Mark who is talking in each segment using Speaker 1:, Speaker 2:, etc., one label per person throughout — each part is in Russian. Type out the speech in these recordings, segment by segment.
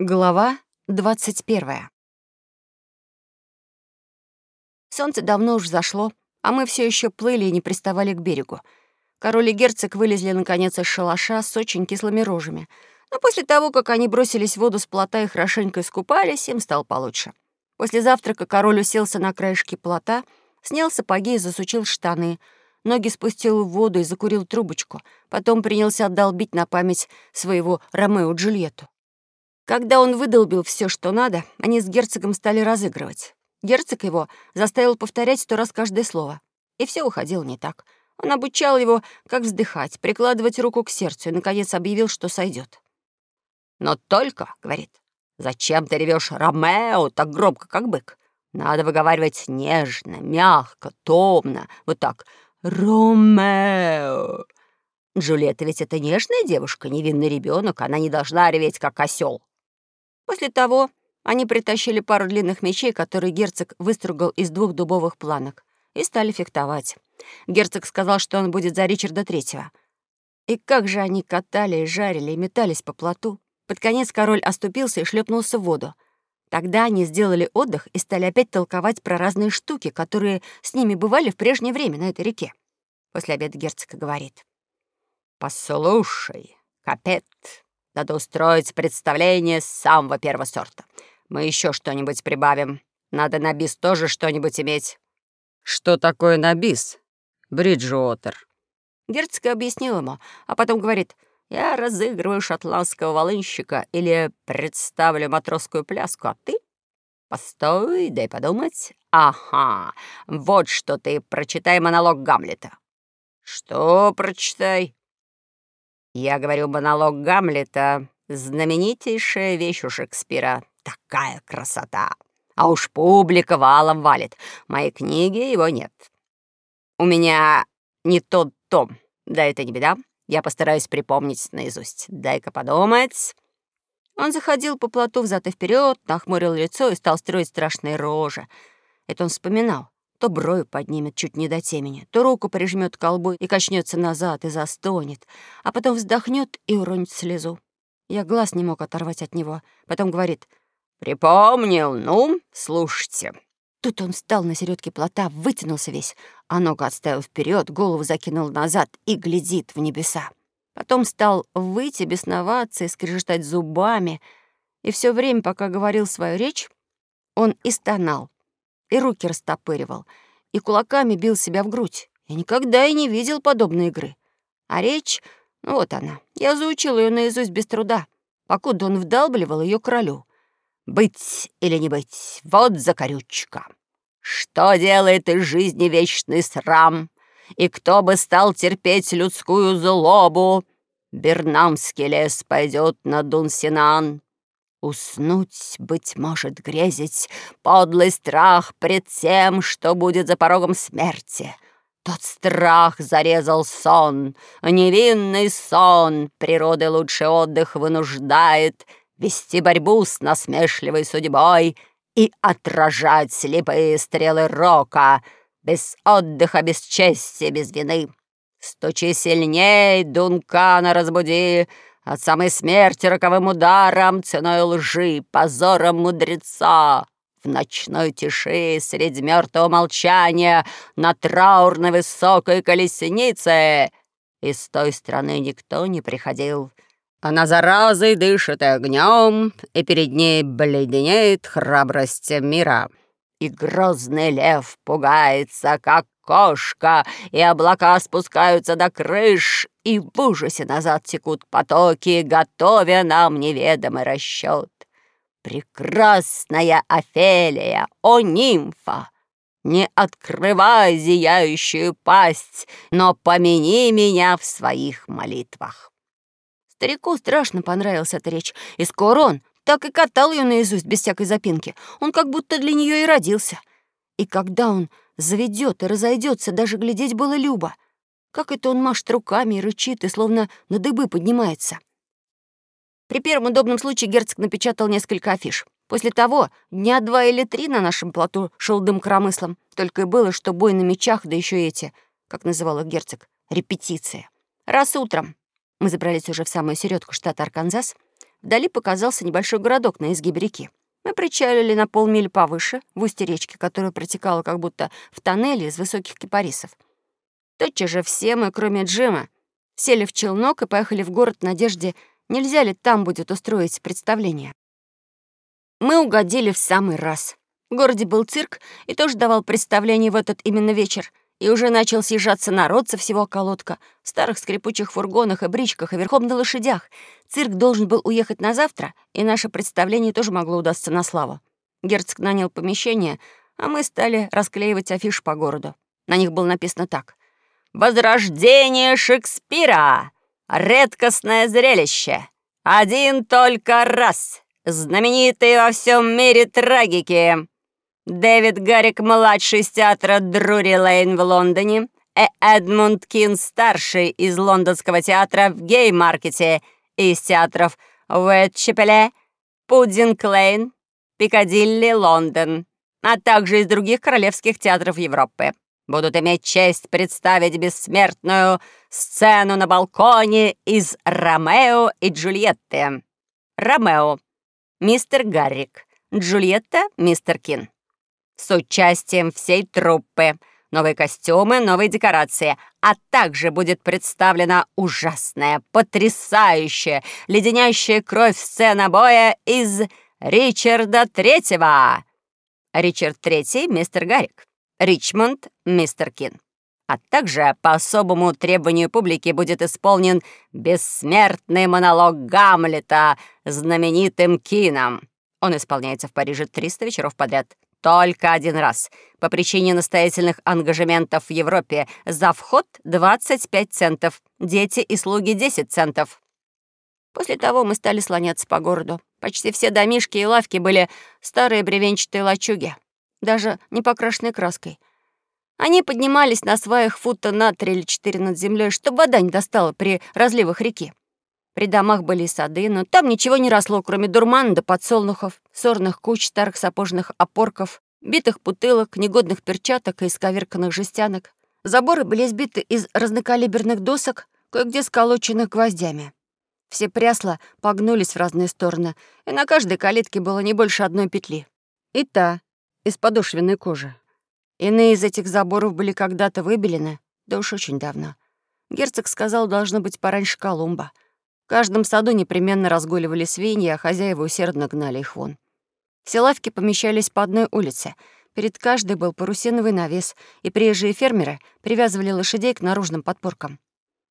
Speaker 1: Глава 21. Солнце давно уж зашло, а мы все еще плыли и не приставали к берегу. Король и герцог вылезли наконец из шалаша с очень кислыми рожами. Но после того, как они бросились в воду с плота и хорошенько искупались, им стало получше. После завтрака король уселся на краешке плота, снял сапоги и засучил штаны, ноги спустил в воду и закурил трубочку, потом принялся отдолбить на память своего Ромео Джульетту. Когда он выдолбил все, что надо, они с герцогом стали разыгрывать. Герцог его заставил повторять сто раз каждое слово. И все уходило не так. Он обучал его, как вздыхать, прикладывать руку к сердцу и, наконец, объявил, что сойдет. «Но только, — говорит, — зачем ты ревешь Ромео так громко, как бык? Надо выговаривать нежно, мягко, томно, вот так. Ромео!» Джульетта ведь это нежная девушка, невинный ребенок, она не должна реветь, как осел. После того они притащили пару длинных мечей, которые герцог выстругал из двух дубовых планок, и стали фехтовать. Герцог сказал, что он будет за Ричарда Третьего. И как же они катали и жарили и метались по плоту. Под конец король оступился и шлепнулся в воду. Тогда они сделали отдых и стали опять толковать про разные штуки, которые с ними бывали в прежнее время на этой реке. После обеда герцог говорит. «Послушай, Капет, надо устроить представление самого первого сорта. Мы еще что-нибудь прибавим. Надо на бис тоже что-нибудь иметь». «Что такое на бис, Бриджуотер?» Герцог объяснил ему, а потом говорит, «Я разыгрываю шотландского волынщика или представлю матросскую пляску, а ты? Постой, дай подумать. Ага, вот что ты, прочитай монолог Гамлета». «Что прочитай?» Я говорю, монолог Гамлета — знаменитейшая вещь у Шекспира. Такая красота! А уж публика валом валит. В моей книге его нет. У меня не тот том. Да это не беда. Я постараюсь припомнить наизусть. Дай-ка подумать. Он заходил по плоту взад и вперед, нахмурил лицо и стал строить страшные рожи. Это он вспоминал. То брови поднимет чуть не до темени, то руку прижмет к колбу и качнется назад и застонет, а потом вздохнет и уронит слезу. Я глаз не мог оторвать от него. Потом говорит «Припомнил, ну, слушайте». Тут он встал на середке плота, вытянулся весь, а ногу отставил вперед, голову закинул назад и глядит в небеса. Потом стал выйти, бесноваться и скрежетать зубами. И все время, пока говорил свою речь, он и стонал, и руки растопыривал, и кулаками бил себя в грудь. Я никогда и не видел подобной игры. А речь, ну вот она, я заучил ее наизусть без труда, покуда он вдалбливал ее королю. «Быть или не быть, вот закорючка. Что делает из жизни вечный срам? И кто бы стал терпеть людскую злобу? Бернамский лес пойдет на Дунсинан, Уснуть, быть может, грезить, подлый страх пред тем, что будет за порогом смерти. Тот страх зарезал сон, невинный сон, природы лучший отдых вынуждает вести борьбу с насмешливой судьбой и отражать слепые стрелы рока, без отдыха, без чести, без вины. Стучи сильней, Дункана разбуди, от самой смерти роковым ударом, ценой лжи, позором мудреца. В ночной тиши, среди мертвого молчания, на траурной высокой колеснице. И с той стороны никто не приходил. Она заразой дышит огнем, и перед ней бледнеет храбрость мира. И грозный лев пугается, как кошка, и облака спускаются до крыш, и в ужасе назад текут потоки, готовя нам неведомый расчет. Прекрасная Офелия, о нимфа! Не открывай зияющую пасть, но помяни меня в своих молитвах. Старику страшно понравилась эта речь, и скоро он так и катал ее наизусть без всякой запинки. Он как будто для нее и родился. И когда он заведет и разойдется, даже глядеть было любо. Как это он машет руками и рычит, и словно на дыбы поднимается. При первом удобном случае герцог напечатал несколько афиш. После того дня два или три на нашем плоту шел дым коромыслом. Только и было, что бой на мечах, да еще эти, как называл их герцог, репетиции. Раз утром, мы забрались уже в самую середку штата Арканзас,
Speaker 2: Вдали показался небольшой городок на изгибе реки. Мы причалили на полмили повыше, в устье речки, которая протекала как будто в тоннеле из высоких кипарисов. Тотчас же все мы, кроме Джима, сели в челнок и поехали в город в надежде, нельзя ли там будет устроить представление. Мы угодили в самый раз. В городе был цирк и тоже давал представление в этот именно вечер — и уже начал съезжаться народ со всего околотка, в старых скрипучих фургонах и бричках, и верхом на лошадях. Цирк должен был уехать на завтра, и наше представление тоже могло удаться на славу. Герцог нанял помещение, а мы стали расклеивать афиши по городу. На них было написано так. «Возрождение Шекспира! Редкостное зрелище! Один только раз! Знаменитые во всем мире трагики!» Дэвид Гаррик-младший из театра Друри Лейн в Лондоне и Эдмунд Кин-старший из лондонского театра в Гей-маркете и из театров Уэтчепеле, Пуддинг Лейн, Пикадилли, Лондон, а также из других королевских театров Европы. Будут иметь честь представить бессмертную сцену на балконе из «Ромео и Джульетты». Ромео — мистер Гаррик, Джульетта — мистер Кин с участием всей труппы. Новые костюмы, новые декорации. А также будет представлена ужасная, потрясающая, леденящая кровь сцена боя из Ричарда Третьего. Ричард Третий — мистер Гаррик. Ричмонд — мистер Кин. А также по особому требованию публики будет исполнен бессмертный монолог Гамлета знаменитым Кином. Он исполняется в Париже 300 вечеров подряд. Только один раз. По причине настоятельных ангажементов в Европе. За вход 25 центов. Дети и слуги 10 центов. После того мы стали слоняться по городу. Почти все домишки и лавки были старые бревенчатые лачуги, даже не покрашенной краской. Они поднимались на сваях фута на три или четыре над землей, чтобы вода не достала при разливах реки. При домах были сады, но там ничего не росло, кроме дурмана да подсолнухов, сорных куч, старых сапожных опорков, битых бутылок, негодных перчаток и исковерканных жестянок. Заборы были сбиты из разнокалиберных досок, кое-где сколоченных гвоздями. Все прясла погнулись в разные стороны, и на каждой калитке было не больше одной петли. И та из подошвенной кожи. Иные из этих заборов были когда-то выбелены, да уж очень давно. Герцог сказал, должно быть пораньше Колумба — в каждом саду непременно разгуливали свиньи, а хозяева усердно гнали их вон. Все лавки помещались по одной улице. Перед каждой был парусиновый навес, и приезжие фермеры привязывали лошадей к наружным подпоркам.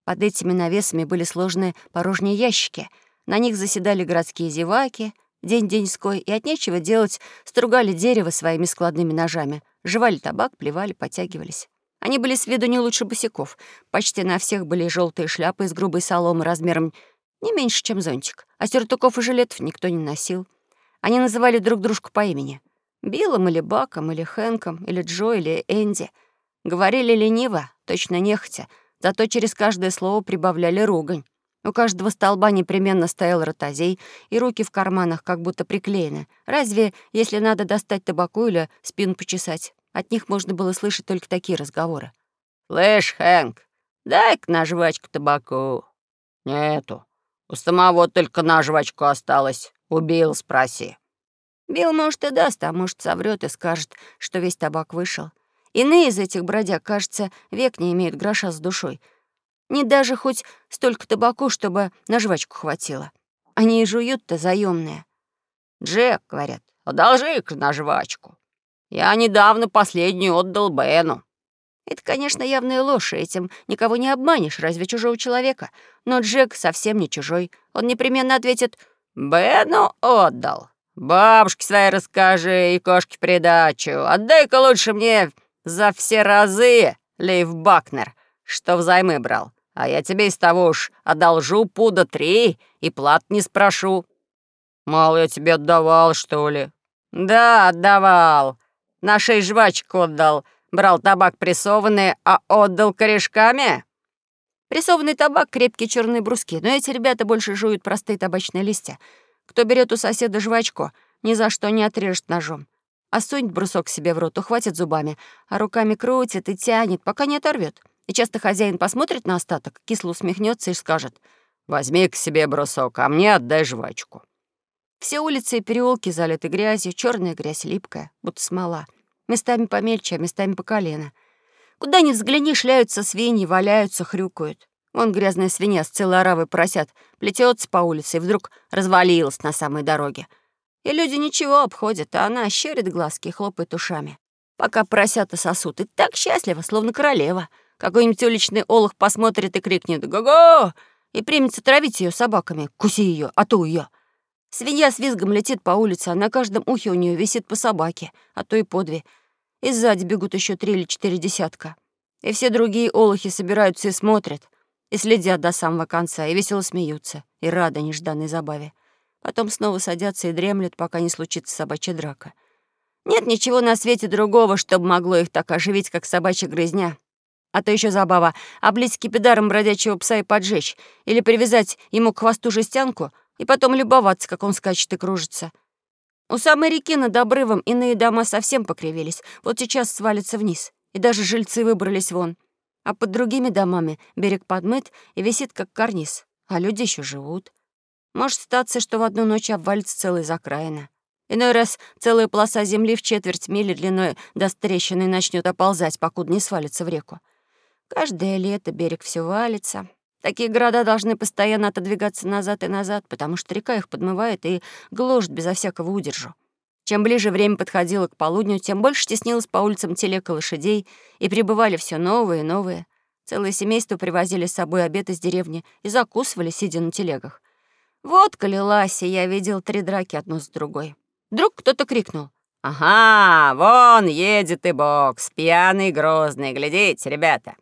Speaker 2: Под этими навесами были сложные порожние ящики. На них заседали городские зеваки, день-деньской, и от нечего делать стругали дерево своими складными ножами, жевали табак, плевали, потягивались. Они были с виду не лучше босиков. Почти на всех были желтые шляпы из грубой соломы размером не меньше, чем зонтик. А сюртуков и жилетов никто не носил. Они называли друг дружку по имени. Биллом или Баком, или Хэнком, или Джо, или Энди. Говорили лениво, точно нехотя, зато через каждое слово прибавляли ругань. У каждого столба непременно стоял ротозей, и руки в карманах как будто приклеены. Разве, если надо достать табаку или спину почесать? От них можно было слышать только такие разговоры. «Слышь, Хэнк, дай-ка на жвачку табаку». «Нету. У самого только на жвачку осталось. Убил, спроси». Билл, может, и даст, а может, соврет и скажет, что весь табак вышел. Иные из этих бродяг, кажется, век не имеют гроша с душой. Не даже хоть столько табаку, чтобы на жвачку хватило. Они и жуют-то заёмные. «Джек», — говорят, — «одолжи-ка на жвачку. Я недавно последнюю отдал Бену». Это, конечно, явная ложь, этим никого не обманешь, разве чужого человека. Но Джек совсем не чужой. Он непременно ответит «Бену отдал. Бабушке своей расскажи и кошке придачу. Отдай-ка лучше мне за все разы, Лейв Бакнер, что взаймы брал. А я тебе из того уж одолжу пуда три и плат не спрошу». «Мало я тебе отдавал, что ли?» «Да, отдавал. На шесть жвачек отдал». Брал табак прессованный, а отдал корешками?» Прессованный табак — крепкие черные бруски, но эти ребята больше жуют простые табачные листья. Кто берет у соседа жвачку, ни за что не отрежет ножом. А сунет брусок себе в рот, ухватит зубами, а руками крутит и тянет, пока не оторвет. И часто хозяин посмотрит на остаток, кисло усмехнется и скажет,
Speaker 1: Возьми к себе брусок, а мне отдай жвачку».
Speaker 2: Все улицы и переулки залиты грязью, черная грязь липкая, будто смола. Местами помельче, а местами по колено. Куда ни взгляни, шляются свиньи, валяются, хрюкают. Вон грязная свинья с целой оравой поросят, плетется по улице и вдруг развалилась на самой дороге. И люди ничего обходят, а она щурит глазки и хлопает ушами. Пока поросята сосут, и так счастлива, словно королева. Какой-нибудь уличный олух посмотрит и крикнет «Го-го!» и примется травить ее собаками. Куси ее, а то ее. Свинья с визгом летит по улице, а на каждом ухе у нее висит по собаке, а то и по две. И сзади бегут еще три или четыре десятка. И все другие олухи собираются и смотрят, и следят до самого конца, и весело смеются, и рады нежданной забаве. Потом снова садятся и дремлют, пока не случится собачья драка. Нет ничего на свете другого, чтобы могло их так оживить, как собачья грызня. А то еще забава — облить скипидаром бродячего пса и поджечь, или привязать ему к хвосту жестянку — и потом любоваться, как он скачет и кружится. У самой реки над обрывом иные дома совсем покривились, вот сейчас свалятся вниз, и даже жильцы выбрались вон. А под другими домами берег подмыт и висит, как карниз, а люди еще живут. Может статься, что в одну ночь обвалится целая закраина. Иной раз целая полоса земли в четверть мили длиной до трещины начнет оползать, покуда не свалится в реку. Каждое лето берег все валится, Такие города должны постоянно отодвигаться назад и назад, потому что река их подмывает и гложет безо всякого удержу. Чем ближе время подходило к полудню, тем больше теснилось по улицам телег лошадей, и прибывали все новые и новые. Целые семейства привозили с собой обед из деревни и закусывали, сидя на телегах. Вот лилась, и я видел три драки одну с другой. Вдруг кто-то крикнул.
Speaker 1: «Ага, вон едет и бокс, пьяный грозный, глядите, ребята!»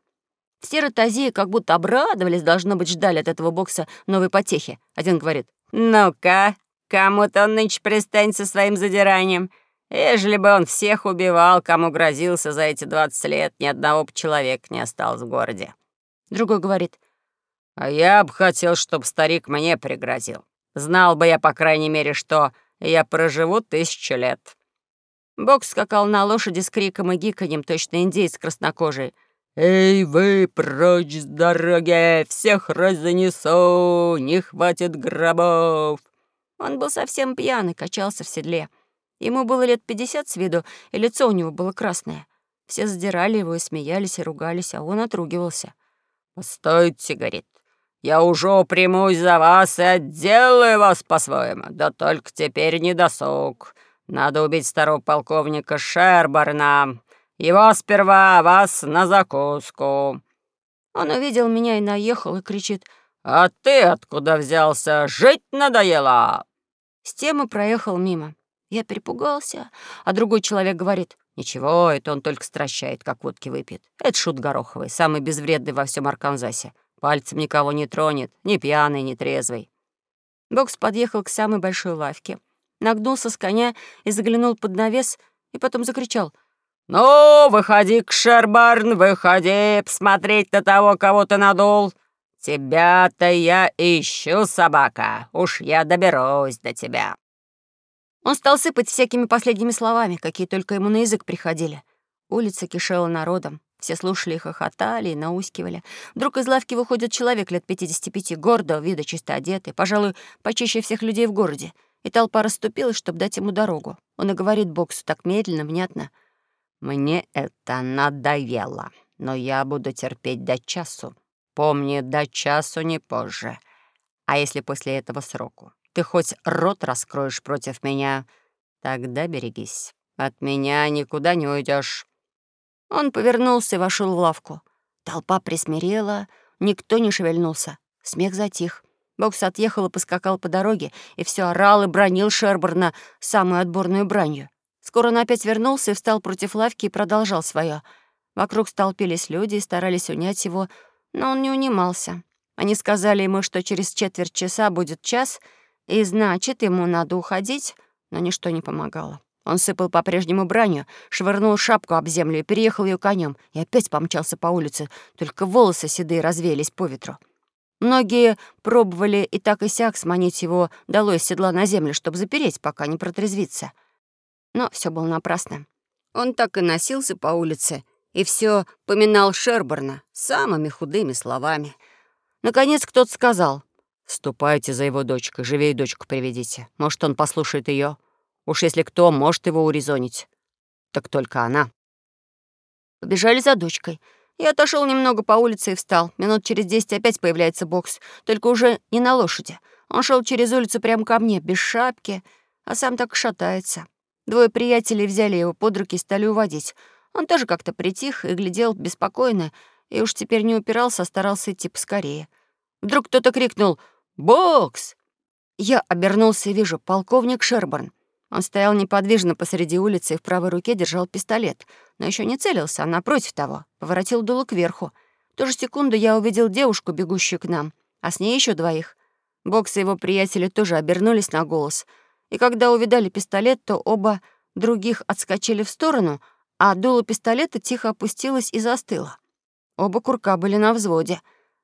Speaker 2: Все ротозеи как будто обрадовались, должно быть, ждали от этого бокса новой потехи. Один говорит,
Speaker 1: «Ну-ка, кому-то он нынче пристань со своим задиранием. Ежели бы он всех убивал, кому грозился за эти двадцать лет, ни одного человека не осталось в городе».
Speaker 2: Другой говорит,
Speaker 1: «А я бы хотел, чтобы старик мне пригрозил. Знал бы я, по крайней мере, что я проживу тысячу лет».
Speaker 2: Бокс скакал на лошади с криком и гиканьем, точно индейец краснокожий —
Speaker 1: «Эй вы, прочь с дороги! Всех разнесу! Не хватит гробов!»
Speaker 2: Он был совсем пьяный, качался в седле. Ему было лет пятьдесят с виду, и лицо у него было красное. Все задирали его и смеялись, и ругались, а он отругивался.
Speaker 1: «Постойте, — говорит, — я уже примусь за вас и отделаю вас по-своему, да только теперь не досуг. Надо убить старого полковника Шербарна, его сперва, вас на закуску».
Speaker 2: Он увидел меня и наехал, и кричит.
Speaker 1: «А ты откуда взялся? Жить надоело!»
Speaker 2: С тем и проехал мимо. Я перепугался, а другой человек говорит.
Speaker 1: «Ничего, это он только стращает, как водки выпьет. Это шут Гороховый, самый безвредный во всем Арканзасе. Пальцем никого не тронет, ни пьяный, ни трезвый».
Speaker 2: Бокс подъехал к самой большой лавке, нагнулся с коня и заглянул под навес, и потом закричал —
Speaker 1: «Ну, выходи, Кшербарн, выходи, посмотреть на того, кого ты надул. Тебя-то я ищу, собака. Уж я доберусь до тебя».
Speaker 2: Он стал сыпать всякими последними словами, какие только ему на язык приходили. Улица кишела народом. Все слушали хохотали, и наускивали. Вдруг из лавки выходит человек лет 55, гордого вида, чисто одетый, пожалуй, почище всех людей в городе. И толпа расступилась, чтобы дать ему дорогу. Он и говорит боксу так медленно, внятно —
Speaker 1: мне это надоело, но я буду терпеть до часу. Помни, до часу не позже. А если после этого сроку ты хоть рот раскроешь против меня, тогда берегись. От меня никуда не уйдешь.
Speaker 2: Он повернулся и вошел в лавку. Толпа присмирела, никто не шевельнулся. Смех затих. Бокс отъехал и поскакал по дороге, и все орал и бронил Шерберна самую отборную бранью. Скоро он опять вернулся и встал против лавки и продолжал свое. Вокруг столпились люди и старались унять его, но он не унимался. Они сказали ему, что через четверть часа будет час, и значит, ему надо уходить, но ничто не помогало. Он сыпал по-прежнему бранью, швырнул шапку об землю и переехал ее конем, и опять помчался по улице, только волосы седые развеялись по ветру. Многие пробовали и так и сяк сманить его долой седла на землю, чтобы запереть, пока не протрезвится. Но все было напрасно. Он так и носился по улице и все поминал Шерборна самыми худыми словами. Наконец кто-то сказал,
Speaker 1: «Ступайте за его дочкой, живее дочку приведите. Может, он послушает ее. Уж если кто, может его урезонить. Так только она».
Speaker 2: Побежали за дочкой. Я отошел немного по улице и встал. Минут через десять опять появляется бокс, только уже не на лошади. Он шел через улицу прямо ко мне, без шапки, а сам так шатается. Двое приятелей взяли его под руки и стали уводить. Он тоже как-то притих и глядел беспокойно, и уж теперь не упирался, а старался идти поскорее. Вдруг кто-то крикнул «Бокс!». Я обернулся и вижу полковник Шерборн. Он стоял неподвижно посреди улицы и в правой руке держал пистолет, но еще не целился, а напротив того, поворотил дуло кверху. В ту же секунду я увидел девушку, бегущую к нам, а с ней еще двоих. Бокс и его приятели тоже обернулись на голос, и когда увидали пистолет, то оба других отскочили в сторону, а дуло пистолета тихо опустилось и застыло. Оба курка были на взводе.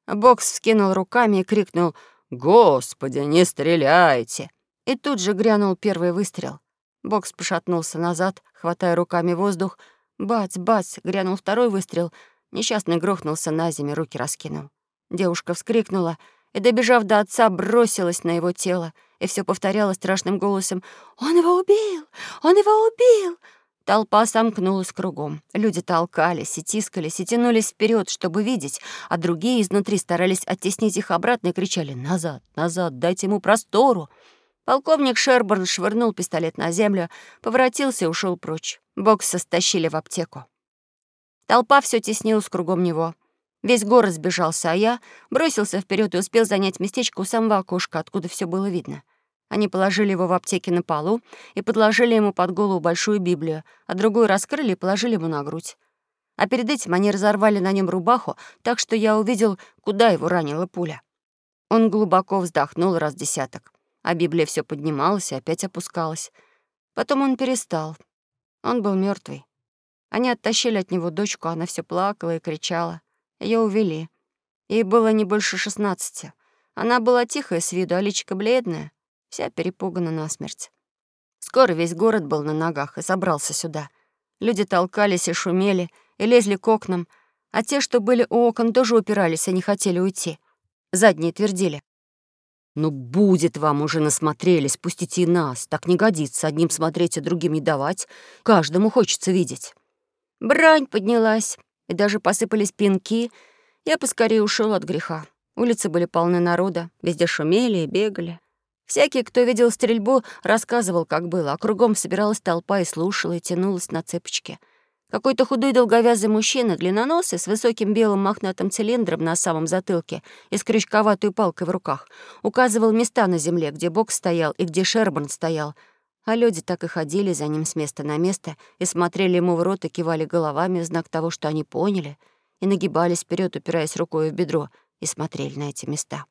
Speaker 2: Бокс вскинул руками и крикнул «Господи, не стреляйте!» И тут же грянул первый выстрел. Бокс пошатнулся назад, хватая руками воздух. Бац, бац, грянул второй выстрел. Несчастный грохнулся на землю, руки раскинул. Девушка вскрикнула и, добежав до отца, бросилась на его тело и все повторяла страшным голосом «Он его убил! Он его убил!» Толпа сомкнулась кругом. Люди толкались и тискались, и тянулись вперед, чтобы видеть, а другие изнутри старались оттеснить их обратно и кричали «Назад! Назад! Дайте ему простору!» Полковник Шерборн швырнул пистолет на землю, поворотился и ушел прочь. Бокса стащили в аптеку. Толпа все теснилась кругом него. Весь город сбежался, а я бросился вперед и успел занять местечко у самого окошка, откуда все было видно. Они положили его в аптеке на полу и подложили ему под голову большую Библию, а другую раскрыли и положили ему на грудь. А перед этим они разорвали на нем рубаху, так что я увидел, куда его ранила пуля. Он глубоко вздохнул раз десяток а Библия все поднималась и опять опускалась. Потом он перестал. Он был мертвый. Они оттащили от него дочку, она все плакала и кричала. Ее увели. Ей было не больше шестнадцати. Она была тихая с виду, а личико бледная, вся перепугана насмерть. Скоро весь город был на ногах и собрался сюда. Люди толкались и шумели, и лезли к окнам, а те, что были у окон, тоже упирались и не хотели уйти. Задние твердили.
Speaker 1: «Ну, будет вам, уже насмотрелись, пустите и нас. Так не годится, одним смотреть, а другим не давать. Каждому хочется видеть».
Speaker 2: Брань поднялась, и даже посыпались пинки. Я поскорее ушел от греха. Улицы были полны народа, везде шумели и бегали. Всякий, кто видел стрельбу, рассказывал, как было, а кругом собиралась толпа и слушала, и тянулась на цепочке — какой-то худой долговязый мужчина, длинноносый, с высоким белым мохнатым цилиндром на самом затылке и с крючковатой палкой в руках, указывал места на земле, где Бог стоял и где Шерборн стоял, а люди так и ходили за ним с места на место и смотрели ему в рот и кивали головами в знак того, что они поняли, и нагибались вперед, упираясь рукой в бедро, и смотрели на эти места.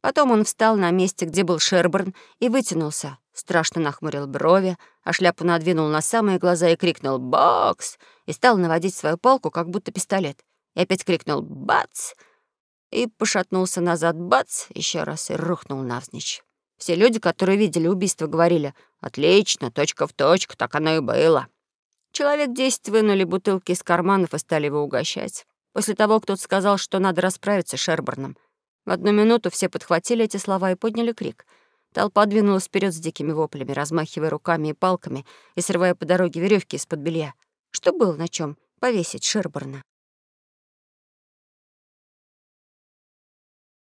Speaker 2: Потом он встал на месте, где был Шерборн, и вытянулся, страшно нахмурил брови, а шляпу надвинул на самые глаза и крикнул «Бокс!» и стал наводить свою палку, как будто пистолет. И опять крикнул «Бац!» и пошатнулся назад «Бац!» еще раз и рухнул навзничь. Все люди, которые видели убийство, говорили «Отлично, точка в точку, так оно и было». Человек десять вынули бутылки из карманов и стали его угощать. После того кто-то сказал, что надо расправиться с Шерборном. В одну минуту все подхватили эти слова и подняли крик — Толпа двинулась вперед с дикими воплями, размахивая руками и палками и срывая по дороге веревки из-под белья. Что было на чем повесить Шерборна?